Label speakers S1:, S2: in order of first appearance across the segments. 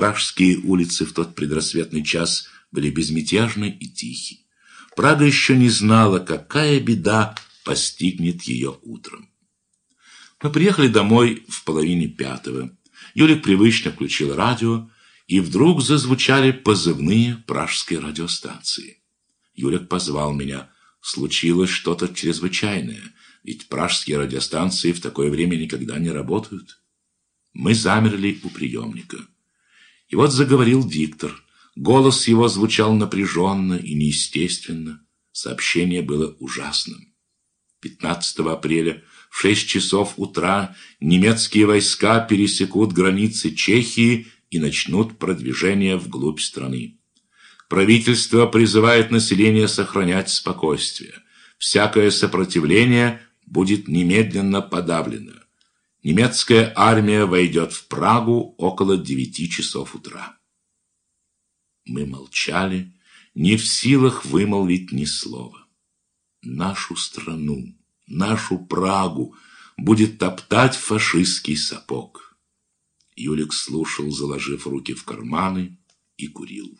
S1: Пражские улицы в тот предрассветный час были безмятежны и тихи. Прага еще не знала, какая беда постигнет ее утром. Мы приехали домой в половине пятого. Юлик привычно включил радио, и вдруг зазвучали позывные пражской радиостанции. Юлик позвал меня. Случилось что-то чрезвычайное, ведь пражские радиостанции в такое время никогда не работают. Мы замерли у приемника. И вот заговорил диктор. Голос его звучал напряженно и неестественно. Сообщение было ужасным. 15 апреля в 6 часов утра немецкие войска пересекут границы Чехии и начнут продвижение вглубь страны. Правительство призывает население сохранять спокойствие. Всякое сопротивление будет немедленно подавлено. Немецкая армия войдет в Прагу около девяти часов утра. Мы молчали, не в силах вымолвить ни слова. Нашу страну, нашу Прагу будет топтать фашистский сапог. Юлик слушал, заложив руки в карманы, и курил.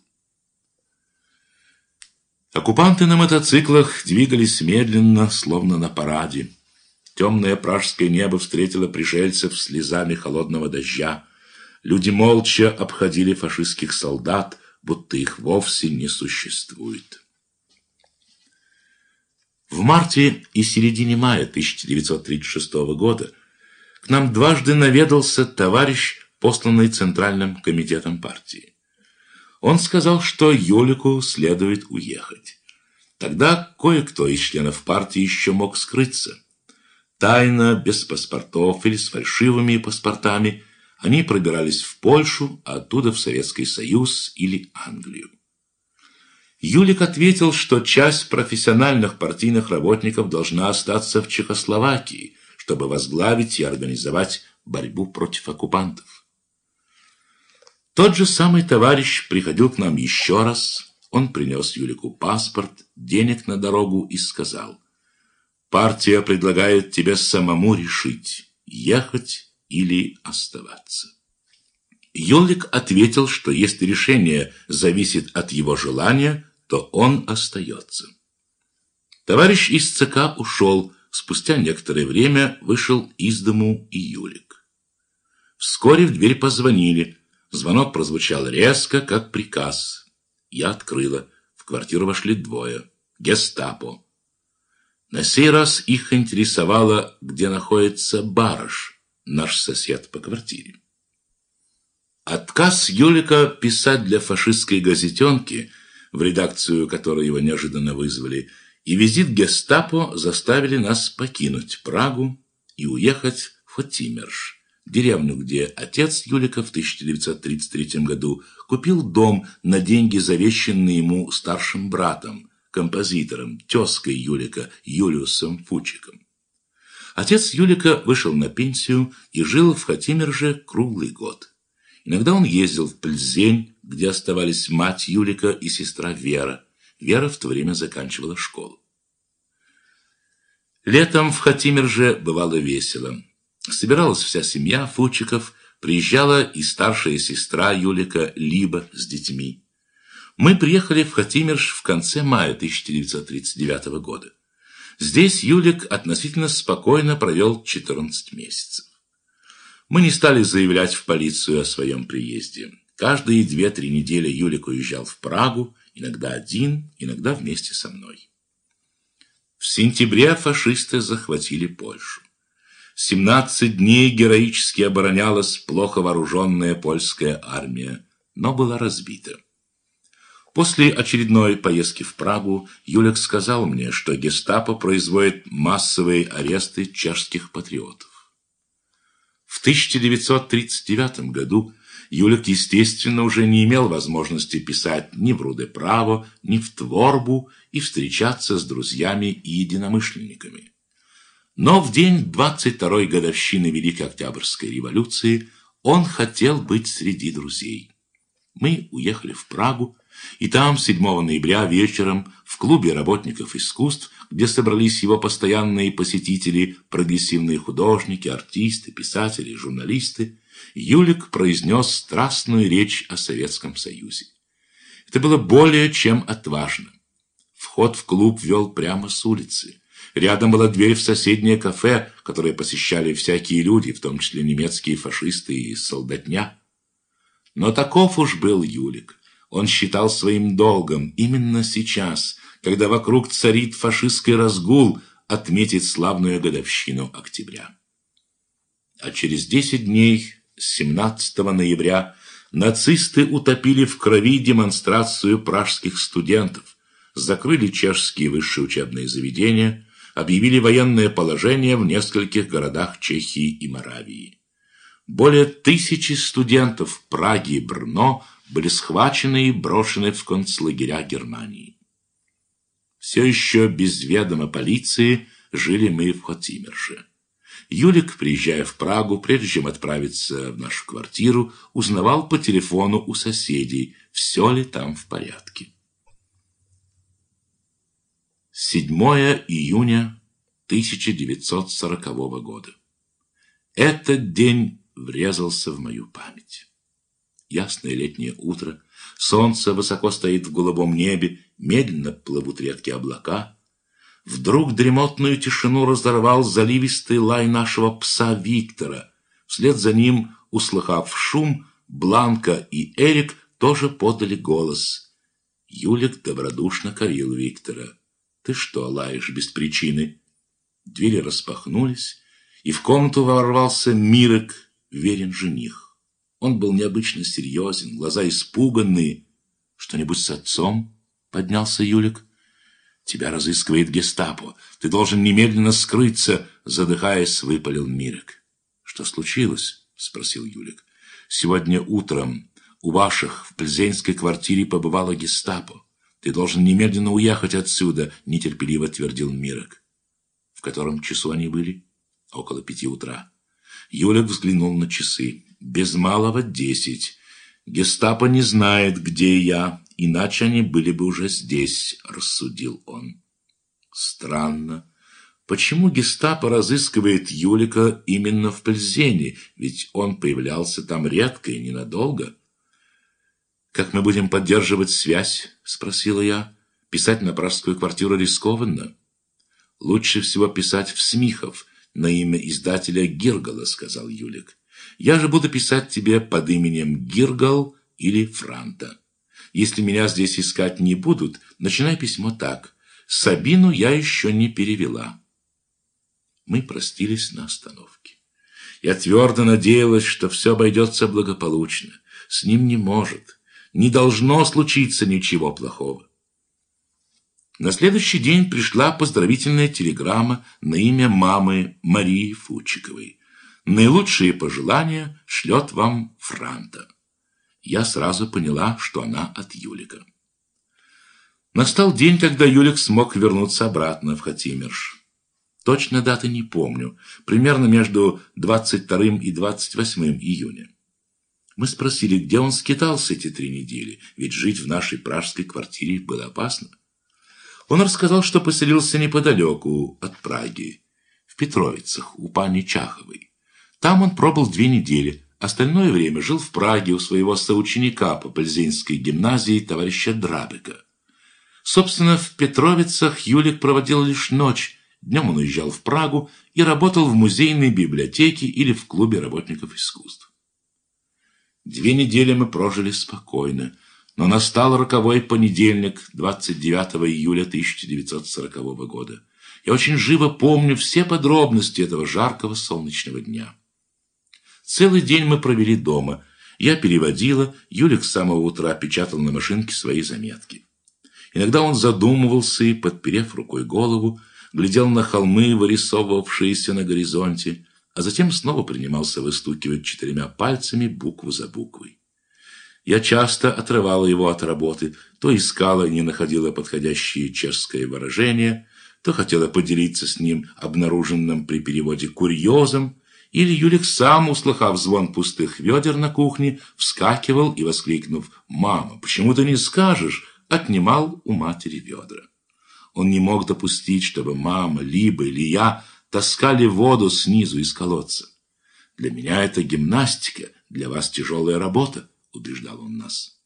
S1: Оккупанты на мотоциклах двигались медленно, словно на параде. Темное пражское небо встретило пришельцев слезами холодного дождя. Люди молча обходили фашистских солдат, будто их вовсе не существует. В марте и середине мая 1936 года к нам дважды наведался товарищ, посланный Центральным комитетом партии. Он сказал, что Юлику следует уехать. Тогда кое-кто из членов партии еще мог скрыться. Тайно, без паспортов или с фальшивыми паспортами, они пробирались в Польшу, а оттуда в Советский Союз или Англию. Юлик ответил, что часть профессиональных партийных работников должна остаться в Чехословакии, чтобы возглавить и организовать борьбу против оккупантов. Тот же самый товарищ приходил к нам еще раз. Он принес Юлику паспорт, денег на дорогу и сказал, Партия предлагает тебе самому решить, ехать или оставаться. Юлик ответил, что если решение зависит от его желания, то он остается. Товарищ из ЦК ушел, спустя некоторое время вышел из дому и Юлик. Вскоре в дверь позвонили. Звонок прозвучал резко, как приказ. Я открыла. В квартиру вошли двое. Гестапо. На сей раз их интересовало, где находится Барыш, наш сосед по квартире. Отказ Юлика писать для фашистской газетенки, в редакцию которой его неожиданно вызвали, и визит гестапо заставили нас покинуть Прагу и уехать в Фатимерш, деревню, где отец Юлика в 1933 году купил дом на деньги, завещанные ему старшим братом, композитором, тезкой Юлика Юлиусом Фучиком. Отец Юлика вышел на пенсию и жил в Хатимерже круглый год. Иногда он ездил в Пльзень, где оставались мать Юлика и сестра Вера. Вера в то время заканчивала школу. Летом в Хатимерже бывало весело. Собиралась вся семья Фучиков, приезжала и старшая сестра Юлика Либа с детьми. Мы приехали в Хатимирш в конце мая 1939 года. Здесь Юлик относительно спокойно провел 14 месяцев. Мы не стали заявлять в полицию о своем приезде. Каждые две-три недели Юлик уезжал в Прагу, иногда один, иногда вместе со мной. В сентябре фашисты захватили Польшу. 17 дней героически оборонялась плохо вооруженная польская армия, но была разбита. После очередной поездки в Прагу Юлик сказал мне, что гестапо производит массовые аресты чешских патриотов. В 1939 году Юлик, естественно, уже не имел возможности писать ни в Руде Право, ни в Творбу и встречаться с друзьями и единомышленниками. Но в день 22-й годовщины Великой Октябрьской революции он хотел быть среди друзей. Мы уехали в Прагу, и там 7 ноября вечером в клубе работников искусств, где собрались его постоянные посетители, прогрессивные художники, артисты, писатели, журналисты, Юлик произнес страстную речь о Советском Союзе. Это было более чем отважно. Вход в клуб вел прямо с улицы. Рядом была дверь в соседнее кафе, которое посещали всякие люди, в том числе немецкие фашисты и солдатня. Но таков уж был Юлик. Он считал своим долгом именно сейчас, когда вокруг царит фашистский разгул, отметить славную годовщину октября. А через десять дней, 17 ноября, нацисты утопили в крови демонстрацию пражских студентов, закрыли чешские высшие учебные заведения, объявили военное положение в нескольких городах Чехии и Моравии. Более тысячи студентов в Праге и Брно были схвачены и брошены в концлагеря Германии. Все еще без ведома полиции жили мы в Хотимерше. Юлик, приезжая в Прагу, прежде чем отправиться в нашу квартиру, узнавал по телефону у соседей, все ли там в порядке. 7 июня 1940 года. Этот день врезался в мою память. Ясное летнее утро, солнце высоко стоит в голубом небе, медленно плывут редкие облака. Вдруг дремотную тишину разорвал заливистый лай нашего пса Виктора. Вслед за ним, услыхав шум, Бланка и Эрик тоже подали голос. Юлик добродушно корил Виктора. «Ты что, лаешь без причины?» Двери распахнулись, и в комнату ворвался Мирок, верен жених. Он был необычно серьезен, глаза испуганные. «Что-нибудь с отцом?» — поднялся Юлик. «Тебя разыскивает гестапо. Ты должен немедленно скрыться», — задыхаясь, выпалил Мирек. «Что случилось?» — спросил Юлик. «Сегодня утром у ваших в Пльзенской квартире побывала гестапо. Ты должен немедленно уехать отсюда», — нетерпеливо твердил Мирек. «В котором часу они были?» «Около пяти утра». Юлик взглянул на часы. «Без малого десять. Гестапо не знает, где я, иначе они были бы уже здесь», — рассудил он. «Странно. Почему гестапо разыскивает Юлика именно в Пльзене, ведь он появлялся там редко и ненадолго?» «Как мы будем поддерживать связь?» — спросила я. «Писать на пражскую квартиру рискованно. Лучше всего писать в Смихов» на имя издателя Гиргала, сказал Юлик. Я же буду писать тебе под именем Гиргал или Франта. Если меня здесь искать не будут, начинай письмо так. Сабину я еще не перевела. Мы простились на остановке. Я твердо надеялась, что все обойдется благополучно. С ним не может, не должно случиться ничего плохого. На следующий день пришла поздравительная телеграмма на имя мамы Марии Фучиковой. Наилучшие пожелания шлет вам Франта. Я сразу поняла, что она от Юлика. Настал день, когда Юлик смог вернуться обратно в Хатимерш. Точно даты не помню, примерно между 22 и 28 июня. Мы спросили, где он скитался эти три недели, ведь жить в нашей пражской квартире было опасно. Он рассказал, что поселился неподалеку от Праги, в Петровицах, у пани Чаховой. Там он пробыл две недели, остальное время жил в Праге у своего соученика по Пользинской гимназии товарища Драбека. Собственно, в Петровицах Юлик проводил лишь ночь, днем он уезжал в Прагу и работал в музейной библиотеке или в клубе работников искусств. Две недели мы прожили спокойно, но настал роковой понедельник, 29 июля 1940 года. Я очень живо помню все подробности этого жаркого солнечного дня. Целый день мы провели дома. Я переводила, Юлик с самого утра печатал на машинке свои заметки. Иногда он задумывался и, подперев рукой голову, глядел на холмы, вырисовывавшиеся на горизонте, а затем снова принимался выстукивать четырьмя пальцами букву за буквой. Я часто отрывала его от работы, то искала и не находила подходящее чешское выражение, то хотела поделиться с ним обнаруженным при переводе курьезом, или Юлик сам, услыхав звон пустых ведер на кухне, вскакивал и, воскликнув «Мама, почему ты не скажешь?», отнимал у матери ведра. Он не мог допустить, чтобы мама, либо или я таскали воду снизу из колодца. Для меня это гимнастика, для вас тяжелая работа, убеждал он нас.